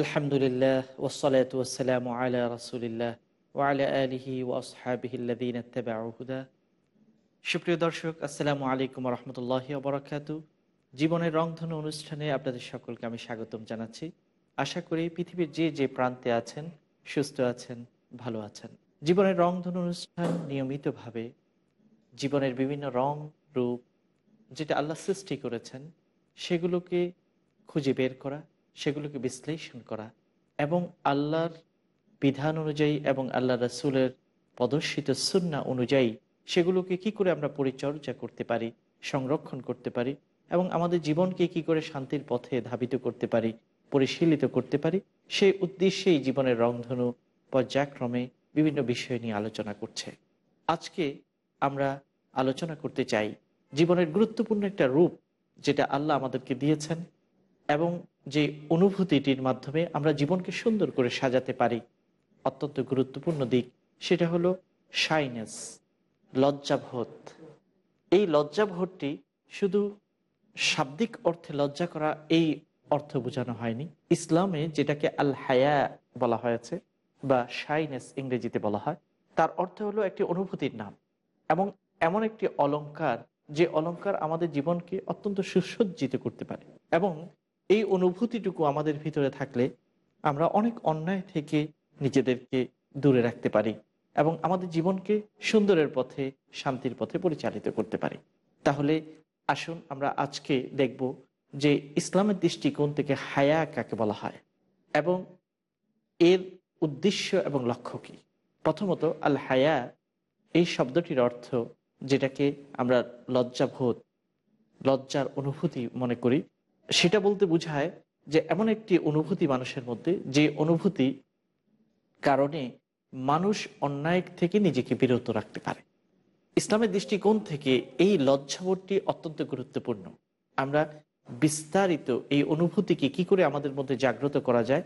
আলহামদুলিল্লাহ ওসলাত ওসালাম আলা রসুলিল্লাহ ওয়ালা আলিহি ওসহাবিহিল্লাদিন হুদা। সুপ্রিয় দর্শক, আসসালামু আলাইকুম রহমতুল্লাহ বরকাত জীবনের রংধনু অনুষ্ঠানে আপনাদের সকলকে আমি স্বাগতম জানাচ্ছি। আশা করি পৃথিবীর যে যে প্রান্তে আছেন, সুস্থ আছেন, ভালো আছেন। জীবনের রংধনু অনুষ্ঠান নিয়মিতভাবে জীবনের বিভিন্ন রং, রূপ যেটা আল্লাহ সৃষ্টি করেছেন, সেগুলোকে খুঁজে বের করা সেগুলোকে বিশ্লেষণ করা এবং আল্লাহর বিধান অনুযায়ী এবং আল্লাহ রসুলের প্রদর্শিত সুন্না অনুযায়ী সেগুলোকে কি করে আমরা পরিচর্যা করতে পারি, সংরক্ষণ করতে পারি এবং আমাদের জীবনকে কি করে শান্তির পথে ধাবিত করতে পারি, পরিশীলিত করতে পারি, সেই উদ্দেশ্যেই জীবনের রংধনু পর্যায়ক্রমে বিভিন্ন বিষয় নিয়ে আলোচনা করছে। আজকে আমরা আলোচনা করতে চাই জীবনের গুরুত্বপূর্ণ একটা রূপ যেটা আল্লাহ আমাদেরকে দিয়েছেন এবং যে অনুভূতিটির মাধ্যমে আমরা জীবনকে সুন্দর করে সাজাতে পারি। অত্যন্ত গুরুত্বপূর্ণ দিক সেটা হলো সাইনেস লজ্জাবোধ। এই লজ্জাবোধটি শুধু শাব্দিক অর্থে লজ্জা করা এই অর্থ বোঝানো হয়নি। ইসলামে যেটাকে আল হায়া বলা হয়েছে বা শাইনেস ইংরেজিতে বলা হয়, তার অর্থ হলো একটি অনুভূতির নাম এবং এমন একটি অলঙ্কার যে অলঙ্কার আমাদের জীবনকে অত্যন্ত সুসজ্জিত করতে পারে এবং এই অনুভূতিটুকু আমাদের ভিতরে থাকলে আমরা অনেক অন্যায় থেকে নিজেদেরকে দূরে রাখতে পারি এবং আমাদের জীবনকে সুন্দরের পথে, শান্তির পথে পরিচালিত করতে পারি। তাহলে আসুন আমরা আজকে দেখব যে ইসলামের দৃষ্টিকোণ থেকে হায়া কাকে বলা হয় এবং এর উদ্দেশ্য এবং লক্ষ্য কী। প্রথমত, আল হায়া এই শব্দটির অর্থ যেটাকে আমরা লজ্জাবোধ, লজ্জার অনুভূতি মনে করি। সেটা বলতে বোঝায় যে এমন একটি অনুভূতি মানুষের মধ্যে, যে অনুভূতি কারণে মানুষ অন্যায় থেকে নিজেকে বিরত রাখতে পারে। ইসলামের দৃষ্টিকোণ থেকে এই লজ্জাবোধটি অত্যন্ত গুরুত্বপূর্ণ। আমরা বিস্তারিত এই অনুভূতিকে কি করে আমাদের মধ্যে জাগ্রত করা যায়,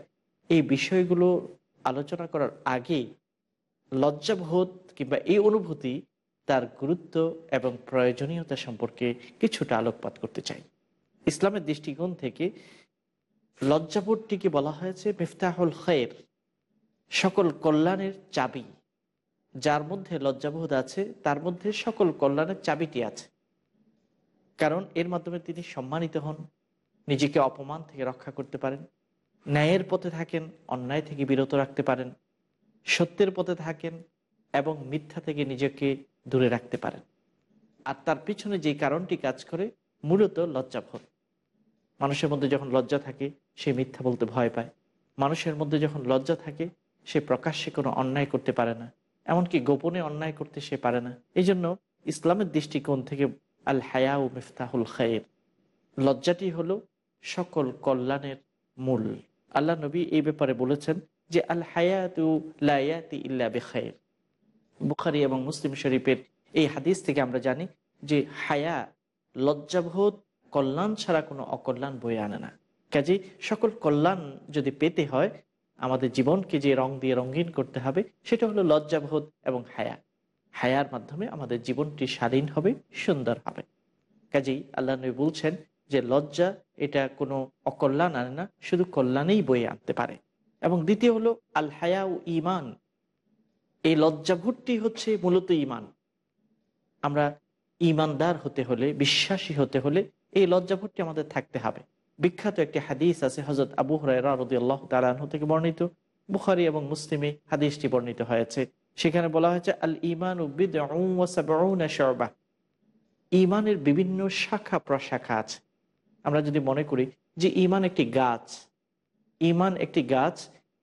এই বিষয়গুলো আলোচনা করার আগে লজ্জাবোধ কিংবা এই অনুভূতি তার গুরুত্ব এবং প্রয়োজনীয়তা সম্পর্কে কিছুটা আলোকপাত করতে চাই। ইসলামের দৃষ্টিকোণ থেকে লজ্জাবোধটিকে বলা হয়েছে মিফতাহুল খয়ের সকল কল্যাণের চাবি। যার মধ্যে লজ্জাবোধ আছে, তার মধ্যে সকল কল্যাণের চাবিটি আছে। কারণ এর মাধ্যমে তিনি সম্মানিত হন, নিজেকে অপমান থেকে রক্ষা করতে পারেন, ন্যায়ের পথে থাকেন, অন্যায় থেকে বিরত রাখতে পারেন, সত্যের পথে থাকেন এবং মিথ্যা থেকে নিজেকে দূরে রাখতে পারেন। আর তার পিছনে যে কারণটি কাজ করে, মূলত লজ্জাবোধ। মানুষের মধ্যে যখন লজ্জা থাকে, সে মিথ্যা বলতে ভয় পায়। মানুষের মধ্যে যখন লজ্জা থাকে, সে প্রকাশ্যে কোনো অন্যায় করতে পারে না। এমনকি গোপনে অন্যায় করতে সে পারে না। এই জন্য ইসলামের দৃষ্টিকোণ থেকে আল হায়া ও মিফতাহুল খায়ের লজ্জাটি হলো সকল কল্যাণের মূল। আল্লাহ নবী এই ব্যাপারে বলেছেন যে আল হায়াতু ইল্লা বেখায়ের বুখারি এবং মুসলিম শরীফের এই হাদিস থেকে আমরা জানি যে, হায়া লজ্জাবোধ কল্যাণ ছাড়া কোনো অকল্যাণ বয়ে আনে না। কাজে সকল কল্যাণ যদি পেতে হয়, আমাদের জীবনকে যে রং দিয়ে রঙিন করতে হবে, সেটা হলো লজ্জাবোধ এবং হায়া। হায়ার মাধ্যমে আমাদের জীবনটি স্বাধীন হবে, সুন্দর হবে। কাজেই আল্লাহ নবী বলছেন যে, লজ্জা এটা কোনো অকল্যাণ আনে না, শুধু কল্যাণেই বয়ে আনতে পারে। এবং দ্বিতীয় হলো আল হায়া ও ইমান এই লজ্জাভুটটি হচ্ছে মূলত ইমান আমরা ইমানদার হতে হলে, বিশ্বাসী হতে হলে এই লজ্জাভুটটি আমাদের থাকতে হবে। বিখ্যাত একটি হাদিস আছে হজরত আবু আল্লাহ তালাহ থেকে বর্ণিত। বুখারি এবং মুসলিমে হাদিসটি বর্ণিত হয়েছে। সেখানে বলা হয়েছে আল ইমান ইমানের বিভিন্ন শাখা প্রশাখা আছে। আমরা যদি মনে করি যে ইমান একটি গাছ ইমান একটি গাছ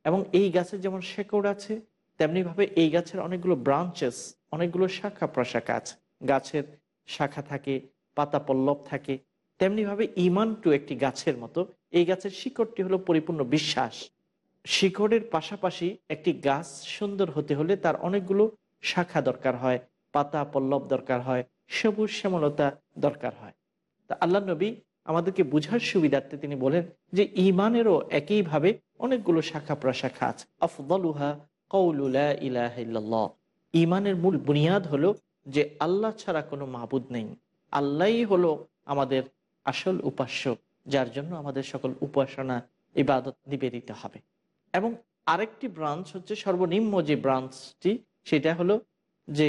এবং এই গাছের যেমন শেকড় আছে, তেমনিভাবে এই গাছের অনেকগুলো ব্রাঞ্চেস অনেকগুলো শাখা প্রশাখা আছে। গাছের শাখা থাকে, পাতা পল্লব থাকে তেমনিভাবে ইমান টু একটি গাছের মতো। এই গাছের শিকড়টি হলো পরিপূর্ণ বিশ্বাস। শিকড়ের পাশাপাশি একটি গাছ সুন্দর হতে হলে তার অনেকগুলো শাখা দরকার হয়। পাতা, পল্লব দরকার হয়। সবুজ শ্যামলতা দরকার হয়। তা আল্লাহ নবী আমাদেরকে বুঝার সুবিধার্থে তিনি বলেন যে ইমানেরও একইভাবে অনেকগুলো শাখা প্রশাখা আছে। আফদলুহা কৌলুলা ইলাহ ইমানের মূল বুনিয়াদ হলো যে আল্লাহ ছাড়া কোনো মাহবুদ নেই। আল্লাহই হলো আমাদের আসল উপাস্য, যার জন্য আমাদের সকল উপাসনা, ইবাদত নিবেদিত হবে। এবং আরেকটি ব্রাঞ্চ হচ্ছে সর্বনিম্ন যে ব্রাঞ্চটি, সেটা হলো যে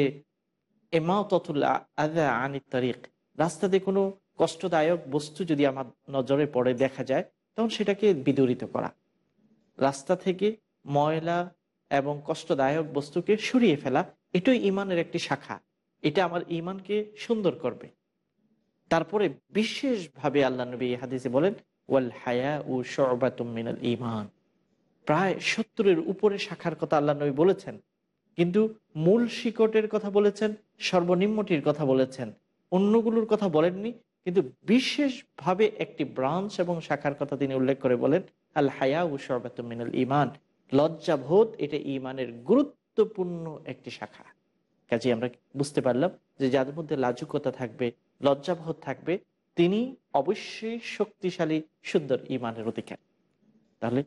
এমাততুল্লাহ আদা আনি তারিক রাস্তাতে কোনো কষ্টদায়ক বস্তু যদি আমার নজরে পড়ে, দেখা যায়, তখন সেটাকে বিদরিত করা। রাস্তা থেকে ময়লা এবং কষ্টদায়ক বস্তুকে সরিয়ে ফেলা, এটাই ইমানের একটি শাখা। এটা আমার ইমানকে সুন্দর করবে। তারপরে বিশেষভাবে আল্লাহ নবী হাদিসে বলেন, ওয়াল হায়া ও মিনাল ইমান প্রায় সত্তরের উপরে শাখার কথা আল্লাহ নবী বলেছেন, কিন্তু মূল শিকটের কথা বলেছেন, সর্বনিম্নটির কথা বলেছেন। অন্যগুলোর কথা বলেননি, কিন্তু বিশেষভাবে একটি ব্রাঞ্চ এবং শাখার কথা তিনি উল্লেখ করে বলেন, আল হায়া ও মিনাল ইমান লজ্জাবোধ এটা ইমানের গুরুত্বপূর্ণ একটি শাখা। কাজে আমরা বুঝতে পারলাম যে যাদের মধ্যে লাজুকতা থাকবে লজ্জাবোধ থাকবে, তিনি অবশ্যই শক্তিশালী, সুন্দর ইমানের অধিকার। তাহলে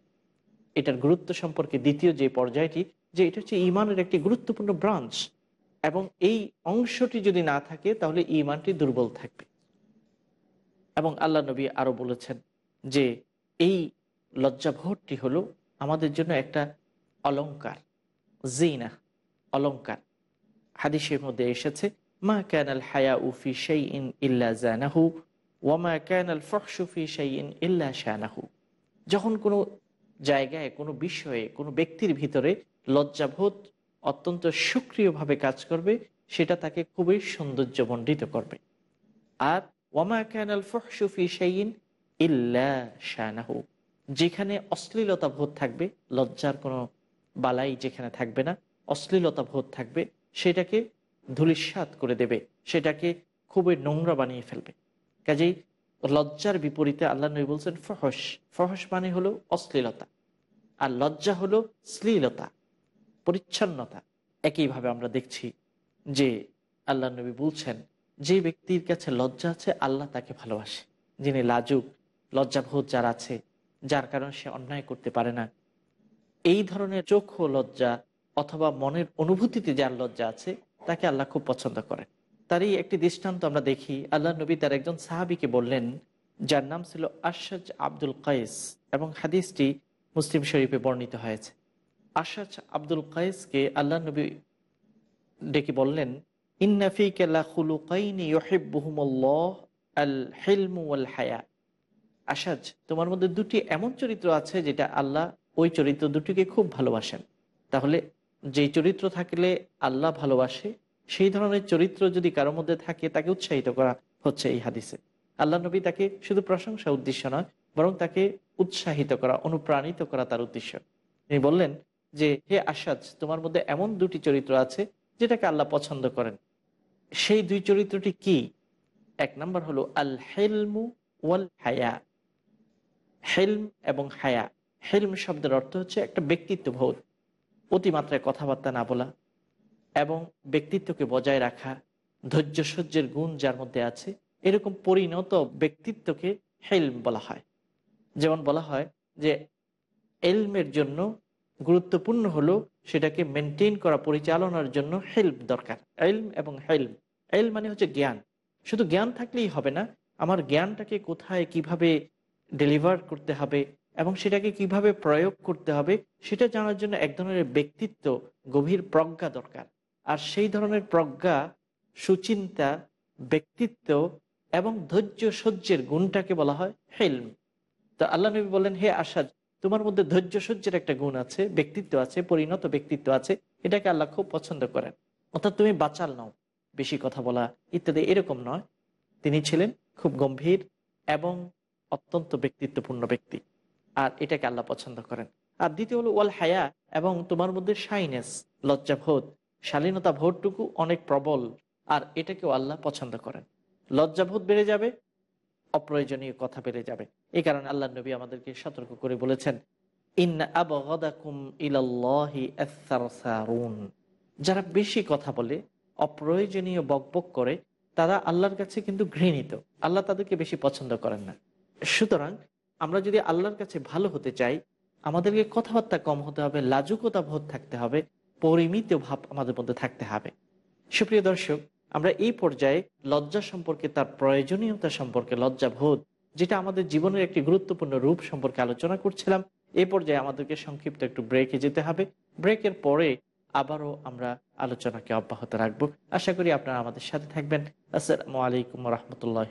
এটার গুরুত্ব সম্পর্কে দ্বিতীয় যে পর্যায়টি, যে এটা হচ্ছে ইমানের একটি গুরুত্বপূর্ণ ব্রাঞ্চ, এবং এই অংশটি যদি না থাকে, তাহলে ইমানটি দুর্বল থাকবে। এবং আল্লাহ নবী আরও বলেছেন যে, এই লজ্জাভোটটি হলো আমাদের জন্য একটা অলঙ্কার জিনা অলঙ্কার হাদিসের মধ্যে এসেছে মা ক্যান আল হায়া উফি সেই ইন ইল্লা জানাহু ওয়ামা ক্যান আল ফকসুফি সেই ইন ইল্লা যখন কোনো জায়গায়, কোনো বিষয়ে, কোনো ব্যক্তির ভিতরে লজ্জাবোধ অত্যন্ত সক্রিয়ভাবে কাজ করবে, সেটা তাকে খুবই সৌন্দর্যমণ্ডিত করবে। আর ওয়ামা ক্যানাল ফহসুফি সেইন ইল্লা শানাহু। যেখানে অশ্লীলতা বোধ থাকবে, লজ্জার কোনো বালাই যেখানে থাকবে না অশ্লীলতা বোধ থাকবে, সেটাকে ধুলিস্বাদ করে দেবে, সেটাকে খুবই নোংরা বানিয়ে ফেলবে। কাজেই লজ্জার বিপরীতে আল্লাহ নবী বলছেন ফহস ফহস মানে হলো অশ্লীলতা, আর লজ্জা হলো শ্লীলতা, পরিচ্ছন্নতা। একইভাবে আমরা দেখছি যে আল্লাহ নবী বলছেন, যে ব্যক্তির কাছে লজ্জা আছে, আল্লাহ তাকে ভালোবাসে। যিনি লাজুক, লজ্জাবোধ যার আছে, যার কারণে সে অন্যায় করতে পারে না। এই ধরনের চোখ লজ্জা অথবা মনের অনুভূতিতে যার লজ্জা আছে তাকে আল্লাহ খুব পছন্দ করেন। তারই একটি দৃষ্টান্ত আমরা দেখি আল্লাহ নবী তার একজন সাহাবিকে বললেন, যার নাম ছিল আশাজ আব্দুল কায়েস এবং হাদিসটি মুসলিম শরীফে বর্ণিত হয়েছে। আশাজ আব্দুল কায়েসকে আল্লাহ নবী ডেকে বললেন আসাজ তোমার মধ্যে দুটি এমন চরিত্র আছে যেটা আল্লাহ ওই চরিত্র দুটিকে খুব ভালোবাসেন। তাহলে যে চরিত্র থাকলে আল্লাহ ভালোবাসে, সেই ধরনের চরিত্র যদি কারোর মধ্যে থাকে, তাকে উৎসাহিত করা হচ্ছে এই হাদিসে। আল্লাহ নবী তাকে শুধু প্রশংসা উদ্দেশ্য নয়, বরং তাকে উৎসাহিত করা, অনুপ্রাণিত করা তার উদ্দেশ্য। তিনি বললেন যে, হে আসাদ তোমার মধ্যে এমন দুটি চরিত্র আছে যেটাকে আল্লাহ পছন্দ করেন। সেই দুই চরিত্রটি কি? এক নম্বর হলো আল হেলমু ওয়াল হায়া হেলম এবং হায়া। হেলম শব্দের অর্থ হচ্ছে একটা ব্যক্তিত্ব বোধ অতিমাত্রায় কথাবার্তা না বলা এবং ব্যক্তিত্বকে বজায় রাখা, ধৈর্য সহ্যের গুণ যার মধ্যে আছে, এরকম পরিণত ব্যক্তিত্বকে হেলম বলা হয়। যেমন বলা হয় যে, এলমের জন্য গুরুত্বপূর্ণ হলো সেটাকে মেনটেন করা, পরিচালনার জন্য হেল্প দরকার। এলম এবং হেলম। এল মানে হচ্ছে জ্ঞান। শুধু জ্ঞান থাকলেই হবে না, আমার জ্ঞানটাকে কোথায়, কীভাবে ডেলিভার করতে হবে এবং সেটাকে কীভাবে প্রয়োগ করতে হবে, সেটা জানার জন্য এক ধরনের ব্যক্তিত্ব গভীর প্রজ্ঞা দরকার। আর সেই ধরনের প্রজ্ঞা, সুচিন্তা, ব্যক্তিত্ব এবং ধৈর্য সহ্যের গুণটাকে বলা হয় হেলম। তো আল্লাহ নবী বলেন হে আসাদ তোমার মধ্যে ধৈর্য সহ্যের একটা গুণ আছে, ব্যক্তিত্ব আছে, পরিণত ব্যক্তিত্ব আছে, এটাকে আল্লাহ খুব পছন্দ করেন। অর্থাৎ তুমি বাঁচাল নাও, বেশি কথা বলা ইত্যাদি এরকম নয়। তিনি ছিলেন খুব গম্ভীর এবং অত্যন্ত ব্যক্তিত্বপূর্ণ ব্যক্তি। আর এটাকে আল্লাহ পছন্দ করেন। আর দ্বিতীয় হলো, ওয়াল হায়া এবং তোমার মধ্যে সাইনেস লজ্জাবোধ শালীনতা ভোটটুকু অনেক প্রবল, আর এটাকেও আল্লাহ পছন্দ করেন। লজ্জাবোধ বেড়ে যাবে, অপ্রয়োজনীয় কথা বেড়ে যাবে। এই কারণে আল্লাহ নবী আমাদেরকে সতর্ক করে বলেছেন যারা বেশি কথা বলে, অপ্রয়োজনীয় বকবক করে, তারা আল্লাহর কাছে কিন্তু ঘৃণিত। আল্লাহ তাদেরকে বেশি পছন্দ করেন না। সুতরাং আমরা যদি আল্লাহর কাছে ভালো হতে চাই, আমাদেরকে কথাবার্তা কম হতে হবে, লাজুকতা বোধ থাকতে হবে, পরিমিত ভাব আমাদের মধ্যে থাকতে হবে। সুপ্রিয় দর্শক, আমরা এই পর্যায়ে লজ্জা সম্পর্কে, তার প্রয়োজনীয়তা সম্পর্কে লজ্জা লজ্জাবোধ যেটা আমাদের জীবনের একটি গুরুত্বপূর্ণ রূপ সম্পর্কে আলোচনা করছিলাম এই পর্যায়ে আমাদেরকে সংক্ষিপ্ত একটু ব্রেকে যেতে হবে। ব্রেকের পরে আবারও আমরা আলোচনাকে অব্যাহত রাখব। আশা করি আপনারা আমাদের সাথে থাকবেন। আসসালামু আলাইকুম রহমতুল্লাহ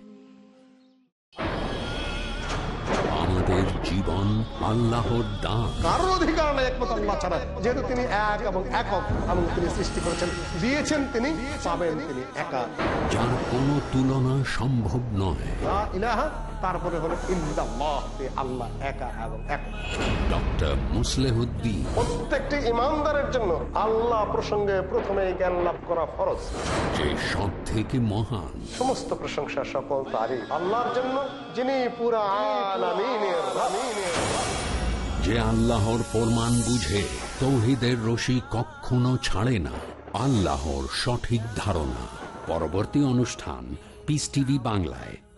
জীবন আল্লাহর দান। কারোর অধিকার নেই একমত আল্লাহ ছাড়া। যেহেতু তিনি এক এবং একক এবং তিনি সৃষ্টি করেছেন দিয়েছেন তিনি পাবেন তিনি একা। যার কোনো তুলনা সম্ভব নয়। ইলাহা তারপরে হলো আল্লাহ একা এবং একক ডক্টর মুসলেহুদ্দিন। প্রত্যেকটি ইমানদারের জন্য আল্লাহ প্রসঙ্গে প্রথমে জ্ঞান লাভ করা ফরজ। যে সব থেকে মহান। সমস্ত প্রশংসা সকল তারই। আল্লাহর জন্য যিনি পুরা আলামিনের যে আল্লাহর ফরমান বুঝে তৌহিদের রশি কখনো ছাড়ে না। আল্লাহর সঠিক ধারণা। পরবর্তী অনুষ্ঠান পিস টিভি বাংলায়।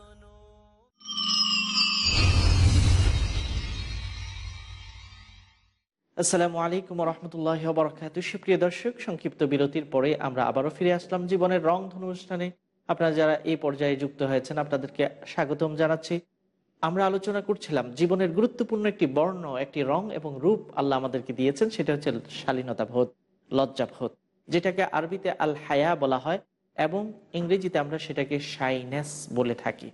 আসসালামু আলাইকুম রহমতুল্লাহ বরকাত সুপ্রিয় দর্শক, সংক্ষিপ্ত বিরতির পরে আমরা আবারও ফিরে আসলাম জীবনের রং ধনু অনুষ্ঠানে আপনারা যারা এই পর্যায়ে যুক্ত হয়েছেন, আপনাদেরকে স্বাগতম জানাচ্ছি। আমরা আলোচনা করছিলাম জীবনের গুরুত্বপূর্ণ একটি বর্ণ, একটি রং এবং রূপ আল্লাহ আমাদেরকে দিয়েছেন, সেটা হচ্ছে শালীনতা ভোধ লজ্জা লজ্জাবোধ যেটাকে আরবিতে আল হায়া বলা হয় এবং ইংরেজিতে আমরা সেটাকে শাইনেস বলে থাকি।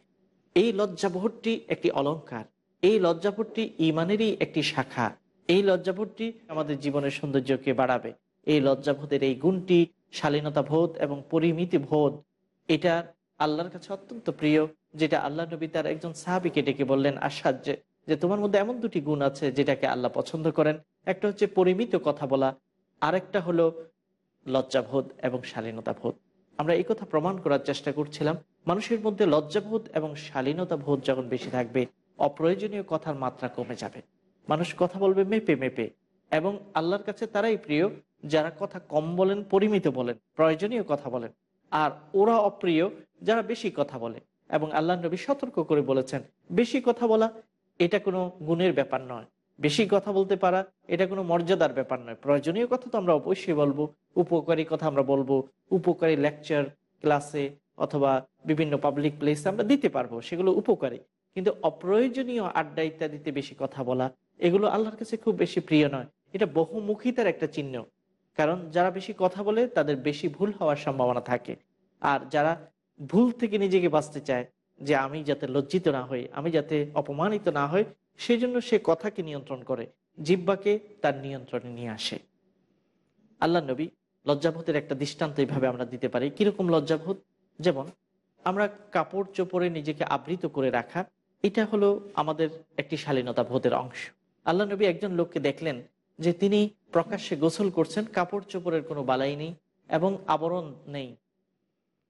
এই লজ্জাবোধটি একটি অলংকার। এই লজ্জাবোধটি ইমানেরই একটি শাখা। এই লজ্জাবোধটি আমাদের জীবনের সৌন্দর্যকে বাড়াবে। এই লজ্জাবোধের এই গুণটি শালীনতা বোধ এবং পরিমিতি বোধ, এটা আল্লাহর কাছে অত্যন্ত প্রিয়, যেটা আল্লাহ নবী তার একজন সাহাবিকে ডেকে বললেন আসাদ যে যে তোমার মধ্যে এমন দুটি গুণ আছে যেটাকে আল্লাহ পছন্দ করেন। একটা হচ্ছে পরিমিত কথা বলা, আরেকটা হলো লজ্জাবোধ এবং শালীনতা বোধ। আমরা এই কথা প্রমাণ করার চেষ্টা করছিলাম, মানুষের মধ্যে লজ্জাবোধ এবং শালীনতা বোধ যখন বেশি থাকবে, অপ্রয়োজনীয় কথার মাত্রা কমে যাবে। মানুষ কথা বলবে মেপে মেপে। এবং আল্লাহর কাছে তারাই প্রিয়, যারা কথা কম বলেন, পরিমিত বলেন, প্রয়োজনীয় কথা বলেন। আর ওরা অপ্রিয়, যারা বেশি কথা বলে। এবং আল্লাহ নবী সতর্ক করে বলেছেন, বেশি কথা বলা, এটা কোনো গুণের ব্যাপার নয়। বেশি কথা বলতে পারা, এটা কোনো মর্যাদার ব্যাপার নয়। প্রয়োজনীয় কথা তো আমরা অবশ্যই বলব, উপকারী কথা আমরা বলব, উপকারী লেকচার ক্লাসে অথবা বিভিন্ন পাবলিক প্লেসে আমরা দিতে পারব, সেগুলো উপকারী। কিন্তু অপ্রয়োজনীয় আড্ডা ইত্যাদিতে বেশি কথা বলা এগুলো আল্লাহর কাছে খুব বেশি প্রিয় নয়। এটা বহুমুখিতার একটা চিহ্ন। কারণ যারা বেশি কথা বলে, তাদের বেশি ভুল হওয়ার সম্ভাবনা থাকে। আর যারা ভুল থেকে নিজেকে বাঁচতে চায়, যে আমি যাতে লজ্জিত না হই, আমি যাতে অপমানিত না হই সেই জন্য সে কথাকে নিয়ন্ত্রণ করে। জিব্বাকে তার নিয়ন্ত্রণে নিয়ে আসে। আল্লাহ নবী লজ্জাবোধের একটা দৃষ্টান্ত এইভাবে আমরা দিতে পারি। কীরকম লজ্জাবোধ? যেমন, আমরা কাপড় চোপড়ে নিজেকে আবৃত করে রাখা, এটা হলো আমাদের একটি শালীনতা বোধের অংশ। আল্লাহ নবী একজন লোককে দেখলেন যে তিনি প্রকাশ্যে গোসল করছেন, কাপড় চোপড়ের কোনো বালাই নেই এবং আবরণ নেই।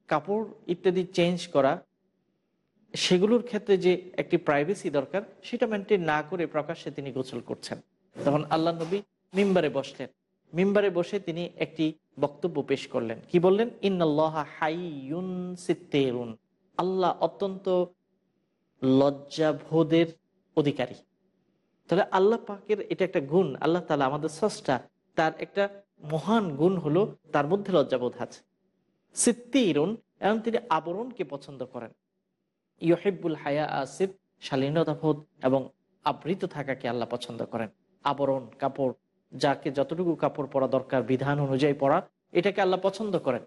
কাপড় ইত্যাদি চেঞ্জ করা, সেগুলোর ক্ষেত্রে যে একটি প্রাইভেসি দরকার, সেটা মেনটেন না করে প্রকাশ্যে তিনি গোসল করছেন। তখন আল্লাহ নবী মিম্বারে বসলেন। মিম্বারে বসে তিনি একটি বক্তব্য পেশ করলেন। কি বললেন? ইন্নআল্লাহ হাইয়ুন সিত্তেরুন। আল্লাহ অত্যন্ত লজ্জাবোধের অধিকারী। তাহলে আল্লাহ পাকের এটা একটা গুণ, আল্লাহ তালা আমাদের স্রষ্টা, তার একটা মহান গুণ হলো তার মধ্যে লজ্জাবোধ আছে। সিত্তিরুন, এবং তিনি আবরণকে পছন্দ করেন। ইহেবুল হায়া আসিদ শালীনতাবোধ এবং আবৃত থাকাকে আল্লাহ পছন্দ করেন। আবরণ, কাপড়, যাকে যতটুকু কাপড় পরা দরকার, বিধান অনুযায়ী পরা, এটাকে আল্লাহ পছন্দ করেন।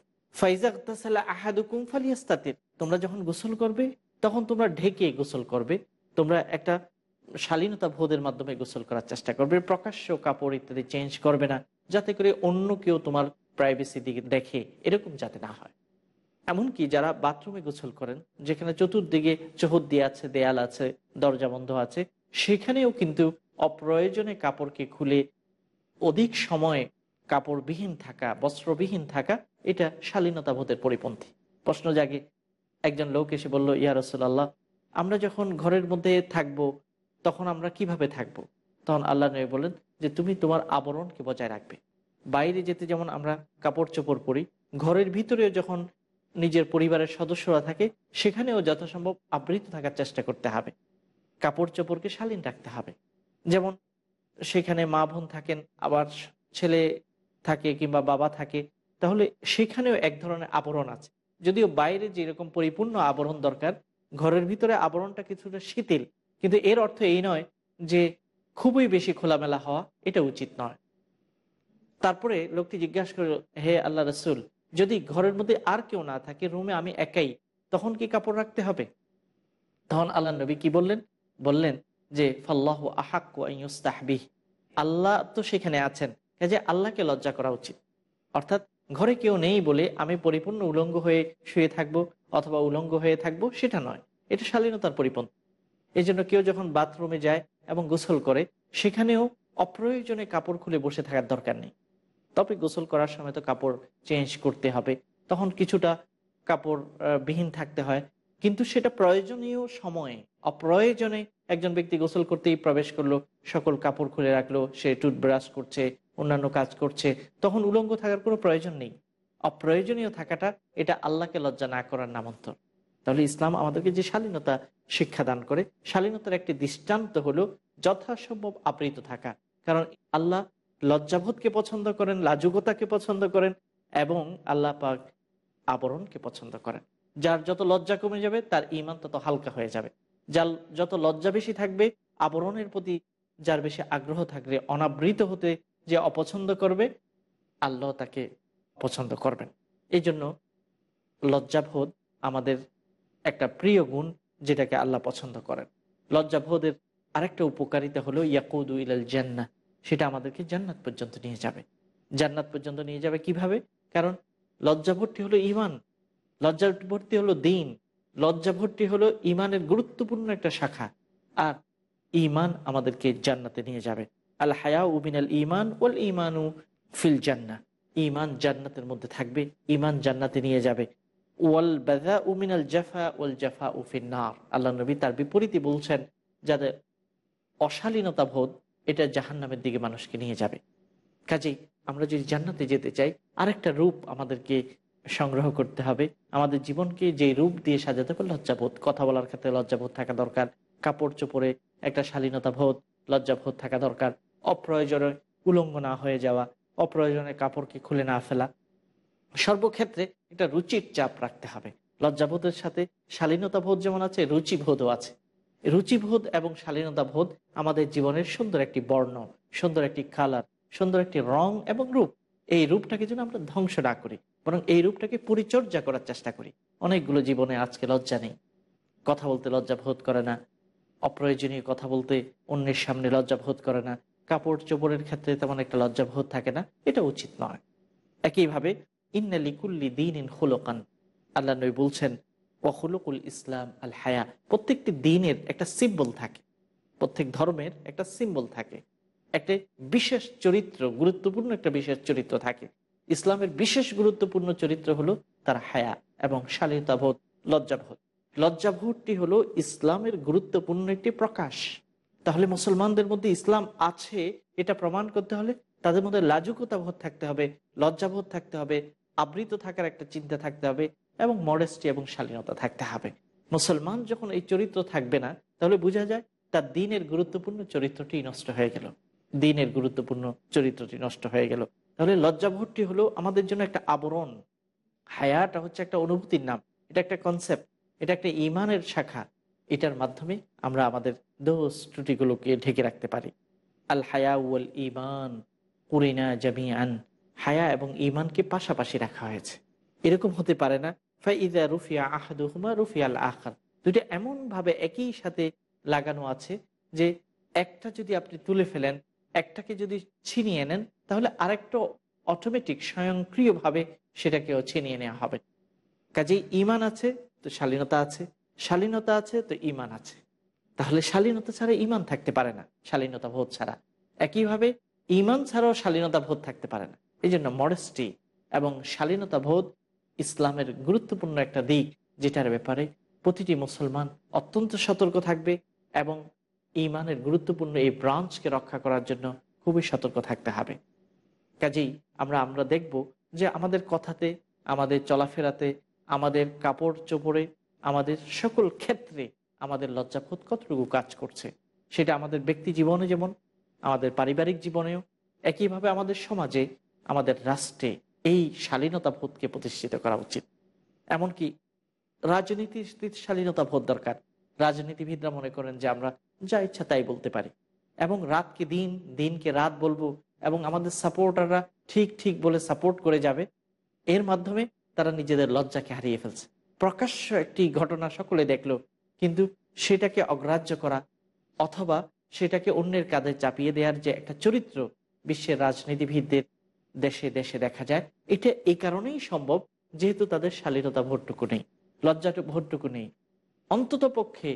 আহাদুকুম ফালিয়াস্তাতির, তোমরা যখন গোসল করবে, তখন তোমরা ঢেকে গোসল করবে, তোমরা একটা শালীনতা বোধের মাধ্যমে গোসল করার চেষ্টা করবে, প্রকাশ্য কাপড় ইত্যাদি চেঞ্জ করবে না, যাতে করে অন্য কেউ তোমার প্রাইভেসি দিকে দেখে, এরকম যাতে না হয়। এমনকি যারা বাথরুমে গোসল করেন, যেখানে চতুর্দিকে চহুদ দিয়ে আছে, দেয়াল আছে, দরজা বন্ধ আছে, সেখানেও কিন্তু অপ্রয়োজনে কাপড়কে খুলে অধিক সময় কাপড়বিহীন থাকা, বস্ত্রবিহীন থাকা, এটা শালীনতা বোধের পরিপন্থী। প্রশ্ন জাগে, একজন লোক এসে বলল, ইয়া রসুল্লাহ আমরা যখন ঘরের মধ্যে থাকব তখন আমরা কীভাবে থাকব? তখন আল্লাহ নবী বলেন যে, তুমি তোমার আবরণকে বজায় রাখবে। বাইরে যেতে যেমন আমরা কাপড় চোপড় পরি, ঘরের ভিতরেও যখন নিজের পরিবারের সদস্যরা থাকে, সেখানেও যথাসম্ভব আবৃত থাকার চেষ্টা করতে হবে। কাপড় চোপড়কে শালীন রাখতে হবে। যেমন সেখানে মা বোন থাকেন, আবার ছেলে থাকে কিংবা বাবা থাকে, তাহলে সেখানেও এক ধরনের আবরণ আছে। যদিও বাইরে যেরকম পরিপূর্ণ আবরণ দরকার, ঘরের ভিতরে আবরণটা কিছুটা শিথিল কিন্তু এর অর্থ এই নয় যে খুবই বেশি খোলামেলা হওয়া এটা উচিত নয়। তারপরে লোকটি জিজ্ঞাসা করল, হে আল্লাহ রসুল, যদি ঘরের মধ্যে আর কেউ না থাকে, রুমে আমি একাই, তখন কি কাপড় রাখতে হবে? তখন আল্লাহ নবী কি বললেন? বললেন যে, ফাল্লাহ আহাক্কুস্তাহবি আল্লাহ তো সেখানে আছেন, কাজে আল্লাহকে লজ্জা করা উচিত। অর্থাৎ ঘরে কেউ নেই বলে আমি পরিপূর্ণ উলঙ্গ হয়ে শুয়ে থাকব অথবা উলঙ্গ হয়ে থাকব, সেটা নয়। এটা শালীনতার পরিপন্থী। এই জন্য কেউ যখন বাথরুমে যায় এবং গোসল করে, সেখানেও অপ্রয়োজনে কাপড় খুলে বসে থাকার দরকার নেই। তবে গোসল করার সময় তো কাপড় চেঞ্জ করতে হবে। তখন কিছুটা কাপড় বিহীন থাকতে হয়। কিন্তু সেটা প্রয়োজনীয় সময়ে, অপ্রয়োজনে একজন ব্যক্তি গোসল করতেই প্রবেশ করল, সকল কাপড় খুলে রাখল, সে টুথব্রাশ করছে, অন্যান্য কাজ করছে, তখন উলঙ্গ থাকার কোনো প্রয়োজন নেই। অপ্রয়োজনীয় থাকাটা এটা আল্লাহকে লজ্জা না করার নামান্তর। তাহলে ইসলাম আমাদেরকে যে শালীনতা শিক্ষাদান করে, শালীনতার একটি দৃষ্টান্ত হলো যথাসম্ভব আবৃত থাকা। কারণ আল্লাহ লজ্জাবোধকে পছন্দ করেন, লাজুকতাকে পছন্দ করেন এবং আল্লাহ পাক আবরণকে পছন্দ করেন। যার যত লজ্জা কমে যাবে, তার ইমান তত হালকা হয়ে যাবে। যার যত লজ্জা বেশি থাকবে, আবরণের প্রতি যার বেশি আগ্রহ থাকবে, অনাবৃত হতে যে অপছন্দ করবে, আল্লাহ তাকে পছন্দ করবেন। এই জন্য লজ্জাবোধ আমাদের একটা প্রিয় গুণ যেটাকে আল্লাহ পছন্দ করেন। লজ্জাবোধের আরেকটা উপকারিতা হলো ইয়াকুদু ইলাল জান্না সেটা আমাদেরকে জান্নাত পর্যন্ত নিয়ে যাবে। জান্নাত পর্যন্ত নিয়ে যাবে কীভাবে? কারণ লজ্জাভর্তি হলো ইমান লজ্জাভর্তি হলো দিন লজ্জাভর্তি হলো ইমানের গুরুত্বপূর্ণ একটা শাখা। আর ইমান আমাদেরকে জান্নাতে নিয়ে যাবে। আল হায়া উবিনাল ইমান ওল ইমানু ফিল জান্না ইমান জান্নাতের মধ্যে থাকবে ইমান জান্নাতে নিয়ে যাবে। ওয়াল বেদা উমিনাল জাফা ওয়াল জাফা উফিন নার আল্লাহ নবী তার বিপরীতে বলছেন যাদের অশালীনতা বোধ, এটা জাহান নামের দিকে মানুষকে নিয়ে যাবে। কাজেই আমরা যদি জান্নাতে যেতে চাই, আরেকটা রূপ আমাদেরকে সংগ্রহ করতে হবে। আমাদের জীবনকে যে রূপ দিয়ে সাজাতে হবে লজ্জাবোধ কথা বলার ক্ষেত্রে লজ্জাবোধ থাকা দরকার। কাপড় চোপড়ে একটা শালীনতা বোধ লজ্জাবোধ থাকা দরকার। অপ্রয়োজনে উলঙ্গ না হয়ে যাওয়া, অপ্রয়োজনে কাপড়কে খুলে না ফেলা। সর্বক্ষেত্রে একটা রুচির চাপ রাখতে হবে। লজ্জাবোধের সাথে শালীনতা বোধ যেমন আছে, রুচিবোধও আছে। রুচিবোধ এবং শালীনতা বোধ আমাদের জীবনের সুন্দর একটি বর্ণ, সুন্দর একটি কালার সুন্দর একটি রং এবং রূপ। এই রূপটাকে যেন আমরা ধ্বংস না করি, বরং এই রূপটাকে পরিচর্যা করার চেষ্টা করি। অনেকগুলো জীবনে আজকে লজ্জা নেই। কথা বলতে লজ্জা বোধ করে না। অপ্রয়োজনীয় কথা বলতে অন্যের সামনে লজ্জা বোধ করে না। কাপড় চোপড়ের ক্ষেত্রে তেমন একটা লজ্জা বোধ থাকে না। এটা উচিত নয়। একইভাবে ইন্নালিকুল্লি দিন ইন হুলোকান আল্লাহ নবী বলছেন ওয়াহুলুকুল ইসলাম আল হায়া প্রত্যেকটি দিনের একটা সিম্বল থাকে, প্রত্যেক ধর্মের একটা সিম্বল থাকে, একটা বিশেষ চরিত্র, গুরুত্বপূর্ণ একটা বিশেষ চরিত্র থাকে। ইসলামের বিশেষ গুরুত্বপূর্ণ চরিত্র হলো তার হায়া এবং শালীনতা ভোট লজ্জা শালীনতাবোধ, লজ্জাবোধ। লজ্জাবোধটি হলো ইসলামের গুরুত্বপূর্ণ একটি প্রকাশ। তাহলে মুসলমানদের মধ্যে ইসলাম আছে, এটা প্রমাণ করতে হলে তাদের মধ্যে লাজুকতা বোধ থাকতে হবে, লজ্জাবোধ থাকতে হবে আবৃত থাকার একটা চিন্তা থাকতে হবে এবং মডেস্টি এবং শালীনতা থাকতে হবে। মুসলমান যখন এই চরিত্র থাকবে না, তাহলে বোঝা যায় তার দিনের গুরুত্বপূর্ণ চরিত্রটি নষ্ট হয়ে গেল। দিনের গুরুত্বপূর্ণ চরিত্রটি নষ্ট হয়ে গেল। তাহলে লজ্জাবোধটি হলো আমাদের জন্য একটা আবরণ। হায়াটা হচ্ছে একটা অনুভূতির নাম। এটা একটা কনসেপ্ট এটা একটা ইমানের শাখা। এটার মাধ্যমে আমরা আমাদের দোষ ত্রুটিগুলোকে ঢেকে রাখতে পারি। আল হায়া উল ইমান কুরিনা জামিয়ান হায়া এবং ইমানকে পাশাপাশি রাখা হয়েছে। এরকম হতে পারে না। ফাইদা রুফিয়া আহাদুহুমা রুফিয়াল আখার। দুইটা এমন ভাবে একই সাথে লাগানো আছে যে একটা যদি আপনি তুলে ফেলেন, একটাকে যদি ছিনিয়ে নেন, তাহলে আরেকটা অটোমেটিক স্বয়ংক্রিয়ভাবে সেটাকেও ছিনিয়ে নেওয়া হবে। কাজেই ইমান আছে, তো শালীনতা আছে। শালীনতা আছে, তো ইমান আছে। তাহলে শালীনতা ছাড়া ইমান থাকতে পারে না। শালীনতা বোধ ছাড়া। একইভাবে ইমান ছাড়াও শালীনতা বোধ থাকতে পারে না। এই জন্য মডেস্টি এবং শালীনতা বোধ ইসলামের গুরুত্বপূর্ণ একটা দিক, যেটার ব্যাপারে প্রতিটি মুসলমান অত্যন্ত সতর্ক থাকবে এবং ইমানের গুরুত্বপূর্ণ এই ব্রাঞ্চকে রক্ষা করার জন্য খুবই সতর্ক থাকতে হবে। কাজেই আমরা আমরা দেখব যে আমাদের কথাতে, আমাদের চলাফেরাতে, আমাদের কাপড় চোপড়ে, আমাদের সকল ক্ষেত্রে আমাদের লজ্জাবোধ কতটুকু কাজ করছে, সেটা আমাদের ব্যক্তি জীবনে যেমন, আমাদের পারিবারিক জীবনেও, একইভাবে আমাদের সমাজে আমাদের রাষ্ট্রে এই শালীনতা বোধকে প্রতিষ্ঠিত করা উচিত। এমনকি রাজনীতির শালীনতা বোধ দরকার। রাজনীতিবিদরা মনে করেন যে আমরা যা ইচ্ছা তাই বলতে পারি। এবং রাতকে দিন, দিনকে রাত বলব এবং আমাদের সাপোর্টাররা ঠিক ঠিক বলে সাপোর্ট করে যাবে, এর মাধ্যমে তারা নিজেদের লজ্জাকে হারিয়ে ফেলছে। প্রকাশ্য একটি ঘটনা সকলে দেখল, কিন্তু সেটাকে অগ্রাহ্য করা অথবা সেটাকে অন্যের কাঁধে চাপিয়ে দেওয়ার যে একটা চরিত্র বিশ্বের রাজনীতিবিদদের দেশে দেশে দেখা যায়। এটা এই কারণেই সম্ভব, যেহেতু তাদের শালীনতা ভোটটুকু নেই লজ্জাটুকু ভোটটুকু নেই। অন্তত পক্ষে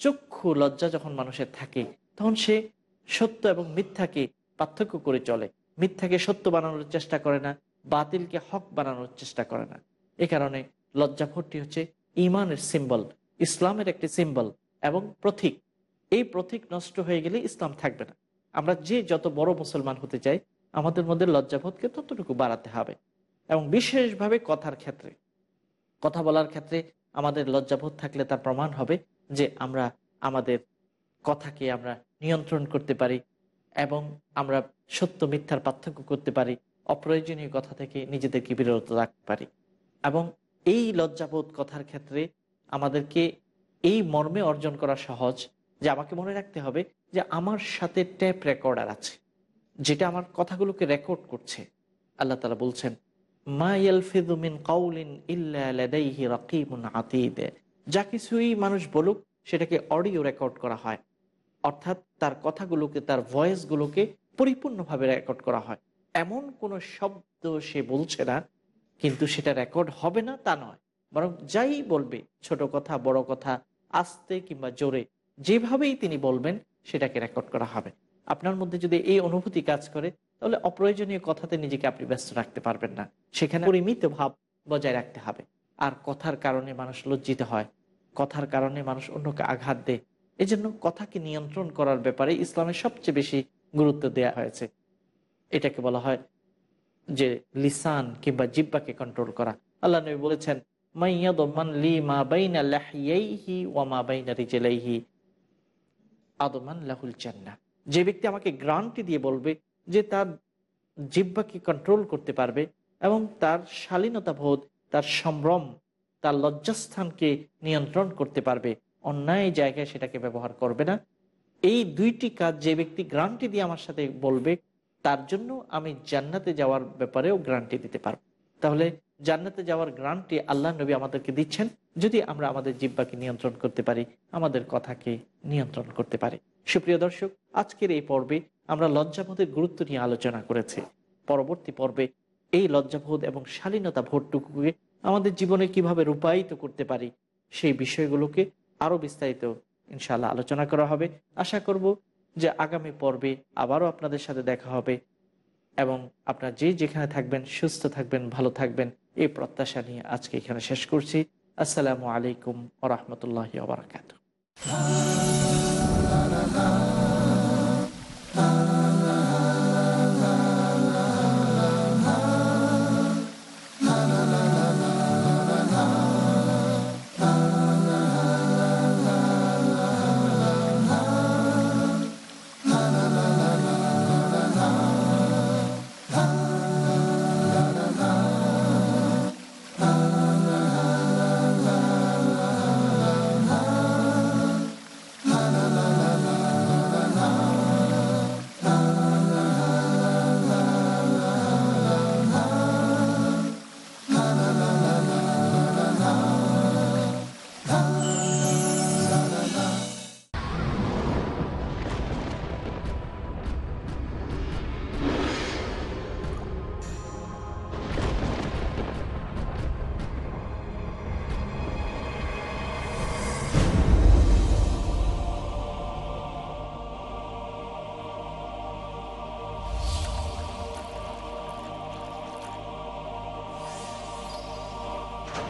চক্ষু লজ্জা যখন মানুষের থাকে, তখন সে সত্য এবং মিথ্যাকে পার্থক্য করে চলে। মিথ্যাকে সত্য বানানোর চেষ্টা করে না, বাতিলকে হক বানানোর চেষ্টা করে না। এ কারণে লজ্জা ভোটটি হচ্ছে ইমানের সিম্বল ইসলামের একটি সিম্বল এবং প্রতীক। এই প্রতীক নষ্ট হয়ে গেলে ইসলাম থাকবে না। আমরা যে যত বড় মুসলমান হতে চাই আমাদের মধ্যে লজ্জাবোধকে ততটুকু বাড়াতে হবে এবং বিশেষভাবে কথার ক্ষেত্রে, কথা বলার ক্ষেত্রে আমাদের লজ্জাবোধ থাকলে তার প্রমাণ হবে যে আমরা আমাদের কথাকে আমরা নিয়ন্ত্রণ করতে পারি এবং আমরা সত্য মিথ্যার পার্থক্য করতে পারি, অপ্রয়োজনীয় কথা থেকে নিজেদেরকে বিরত রাখতে পারি। এবং এই লজ্জাবোধ কথার ক্ষেত্রে আমাদেরকে এই মর্মে অর্জন করা সহজ যে আমাকে মনে রাখতে হবে যে আমার সাথে ট্যাপ রেকর্ডার আছে। যেটা আমার কথাগুলোকে রেকর্ড করছে। আল্লাহ তালা বলছেন যা কিছুই মানুষ বলুক, সেটাকে অডিও রেকর্ড করা হয়। অর্থাৎ তার কথাগুলোকে, তার ভয়েসগুলোকে পরিপূর্ণভাবে রেকর্ড করা হয়। এমন কোনো শব্দ সে বলছে না, কিন্তু সেটা রেকর্ড হবে না তা নয়। বরং যাই বলবে, ছোট কথা, বড় কথা, আস্তে কিংবা জোরে, যেভাবেই তিনি বলবেন, সেটাকে রেকর্ড করা হবে। আপনার মধ্যে যদি এই অনুভূতি কাজ করে, তাহলে অপ্রয়োজনীয় কথাতে নিজেকে আপনি ব্যস্ত রাখতে পারবেন না। সেখানে পরিমিত ভাব বজায় রাখতে হবে। আর কথার কারণে মানুষ লজ্জিত হয়। কথার কারণে মানুষ অন্যকে আঘাত দেয়। এই এজন্য কথাকে নিয়ন্ত্রণ করার ব্যাপারে ইসলামের সবচেয়ে বেশি গুরুত্ব দেয়া হয়েছে। এটাকে বলা হয় যে লিসান কিংবা জিব্বাকে কন্ট্রোল করা। আল্লাহ নবী বলেছেন যে ব্যক্তি আমাকে গ্রান্টি দিয়ে বলবে যে তার জিব্বাকে কন্ট্রোল করতে পারবে এবং তার শালীনতা বোধ, তার সম্ভ্রম, তার লজ্জাস্থানকে নিয়ন্ত্রণ করতে পারবে, অন্যায় জায়গায় সেটাকে ব্যবহার করবে না। এই দুইটি কাজ যে ব্যক্তি গ্রান্টি দিয়ে আমার সাথে বলবে, তার জন্য আমি জান্নাতে যাওয়ার ব্যাপারেও গ্রান্টি দিতে পারব। তাহলে জান্নাতে যাওয়ার গ্রান্টি আল্লাহ নবী আমাদেরকে দিচ্ছেন যদি আমরা আমাদের জিব্বাকে নিয়ন্ত্রণ করতে পারি, আমাদের কথাকে নিয়ন্ত্রণ করতে পারি। সুপ্রিয় দর্শক, আজকের এই পর্বে আমরা লজ্জাবোধের গুরুত্ব নিয়ে আলোচনা করেছি। পরবর্তী পর্বে এই লজ্জাবোধ এবং শালীনতা ভোটটুকুকে আমাদের জীবনে কীভাবে রূপায়িত করতে পারি, সেই বিষয়গুলোকে আরও বিস্তারিত ইনশাল্লাহ আলোচনা করা হবে। আশা করব যে আগামী পর্বে আবারও আপনাদের সাথে দেখা হবে। এবং আপনার যে যেখানে থাকবেন, সুস্থ থাকবেন, ভালো থাকবেন, এই প্রত্যাশা নিয়ে আজকে এখানে শেষ করছি। আসসালামু আলাইকুম রহমতুল্লাহ বারকাত